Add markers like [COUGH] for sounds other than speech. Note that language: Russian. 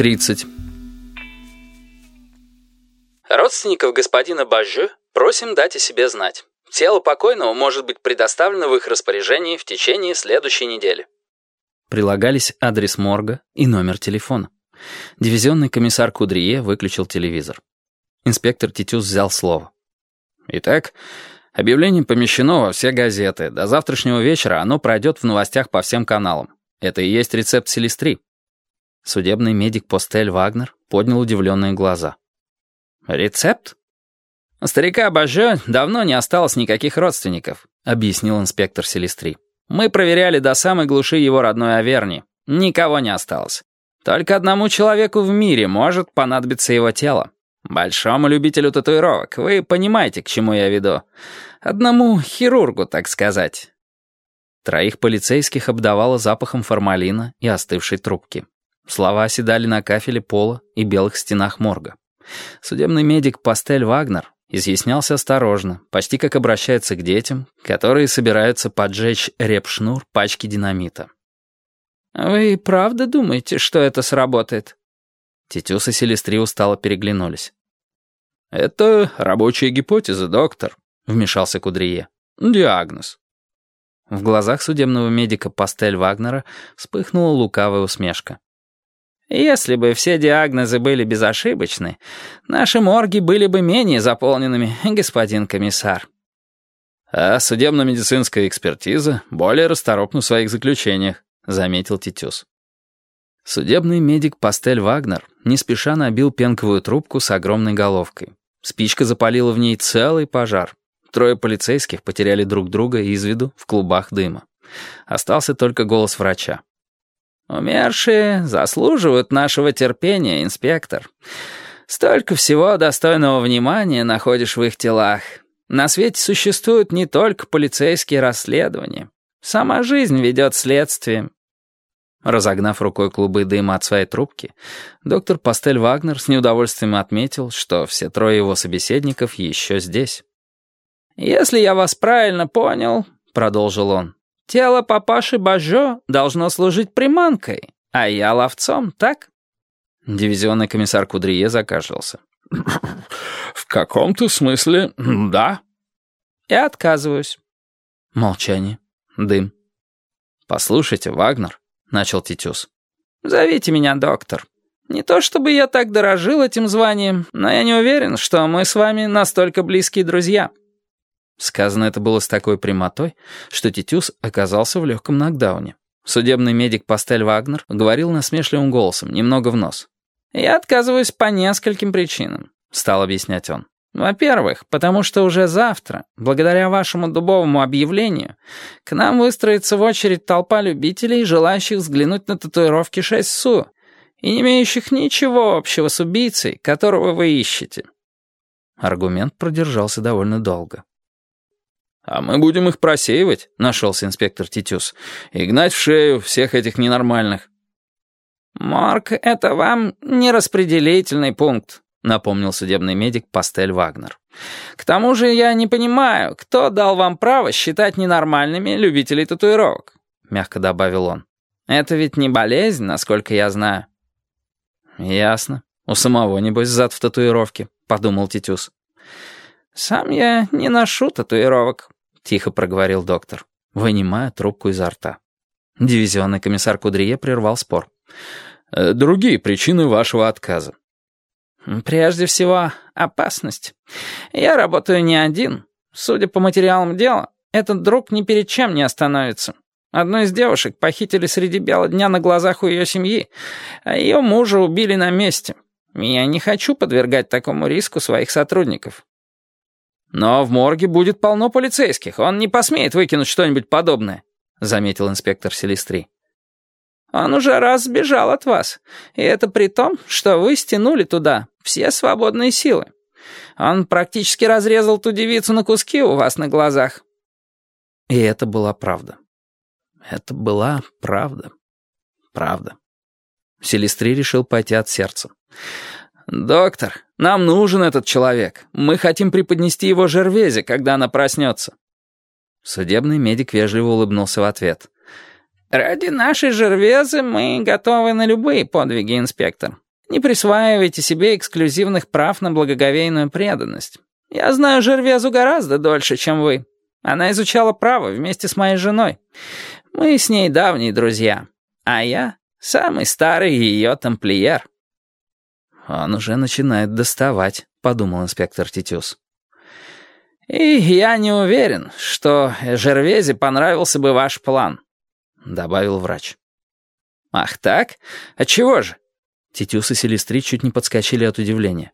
30. Родственников господина Бажжу просим дать о себе знать. Тело покойного может быть предоставлено в их распоряжении в течение следующей недели. Прилагались адрес морга и номер телефона. Дивизионный комиссар Кудрие выключил телевизор. Инспектор Титюс взял слово. «Итак, объявление помещено во все газеты. До завтрашнего вечера оно пройдет в новостях по всем каналам. Это и есть рецепт селестри». Судебный медик Постель Вагнер поднял удивленные глаза. «Рецепт?» «У старика Бажо давно не осталось никаких родственников», — объяснил инспектор Селестри. «Мы проверяли до самой глуши его родной Аверни. Никого не осталось. Только одному человеку в мире может понадобиться его тело. Большому любителю татуировок. Вы понимаете, к чему я веду. Одному хирургу, так сказать». Троих полицейских обдавало запахом формалина и остывшей трубки. Слова оседали на кафеле пола и белых стенах морга. Судебный медик Пастель Вагнер изъяснялся осторожно, почти как обращается к детям, которые собираются поджечь репшнур пачки динамита. «Вы правда думаете, что это сработает?» Тетюс и Селестри устало переглянулись. «Это рабочая гипотеза, доктор», — вмешался Кудрие. «Диагноз». В глазах судебного медика Пастель Вагнера вспыхнула лукавая усмешка. Если бы все диагнозы были безошибочны, наши морги были бы менее заполненными, господин комиссар. А судебно-медицинская экспертиза более расторопна в своих заключениях, заметил Титюс. Судебный медик Пастель Вагнер не спеша набил пенковую трубку с огромной головкой. Спичка запалила в ней целый пожар. Трое полицейских потеряли друг друга из виду в клубах дыма. Остался только голос врача. Умершие заслуживают нашего терпения, инспектор. Столько всего достойного внимания находишь в их телах. На свете существуют не только полицейские расследования. Сама жизнь ведет следствием. Разогнав рукой клубы дыма от своей трубки, доктор Пастель Вагнер с неудовольствием отметил, что все трое его собеседников еще здесь. «Если я вас правильно понял», — продолжил он, Тело папаши Бажо должно служить приманкой, а я ловцом, так?» Дивизионный комиссар Кудрие закашлялся. [COUGHS] «В каком-то смысле, да». «Я отказываюсь». Молчание. Дым. «Послушайте, Вагнер», — начал Титюс. «Зовите меня доктор. Не то чтобы я так дорожил этим званием, но я не уверен, что мы с вами настолько близкие друзья». Сказано это было с такой прямотой, что Титюс оказался в легком нокдауне. Судебный медик Пастель Вагнер говорил насмешливым голосом, немного в нос. «Я отказываюсь по нескольким причинам», — стал объяснять он. «Во-первых, потому что уже завтра, благодаря вашему дубовому объявлению, к нам выстроится в очередь толпа любителей, желающих взглянуть на татуировки 6 СУ и не имеющих ничего общего с убийцей, которого вы ищете». Аргумент продержался довольно долго. «А мы будем их просеивать», — нашелся инспектор Титюс, «и гнать в шею всех этих ненормальных». «Морг — это вам не распределительный пункт», — напомнил судебный медик Пастель Вагнер. «К тому же я не понимаю, кто дал вам право считать ненормальными любителей татуировок», — мягко добавил он. «Это ведь не болезнь, насколько я знаю». «Ясно. У самого, небось, зад в татуировке», — подумал Титюс. «Сам я не ношу татуировок», — тихо проговорил доктор, вынимая трубку изо рта. Дивизионный комиссар Кудрие прервал спор. «Э, «Другие причины вашего отказа». «Прежде всего, опасность. Я работаю не один. Судя по материалам дела, этот друг ни перед чем не остановится. Одну из девушек похитили среди бела дня на глазах у ее семьи, а ее мужа убили на месте. Я не хочу подвергать такому риску своих сотрудников. «Но в морге будет полно полицейских. Он не посмеет выкинуть что-нибудь подобное», — заметил инспектор Селестри. «Он уже раз сбежал от вас. И это при том, что вы стянули туда все свободные силы. Он практически разрезал ту девицу на куски у вас на глазах». И это была правда. Это была правда. Правда. Селестри решил пойти от сердца. «Доктор, нам нужен этот человек. Мы хотим преподнести его Жервезе, когда она проснется». Судебный медик вежливо улыбнулся в ответ. «Ради нашей Жервезы мы готовы на любые подвиги, инспектор. Не присваивайте себе эксклюзивных прав на благоговейную преданность. Я знаю Жервезу гораздо дольше, чем вы. Она изучала право вместе с моей женой. Мы с ней давние друзья. А я самый старый ее тамплиер». «Он уже начинает доставать», — подумал инспектор Титюс. «И я не уверен, что Жервезе понравился бы ваш план», — добавил врач. «Ах так? А чего же?» Титюс и Селестри чуть не подскочили от удивления.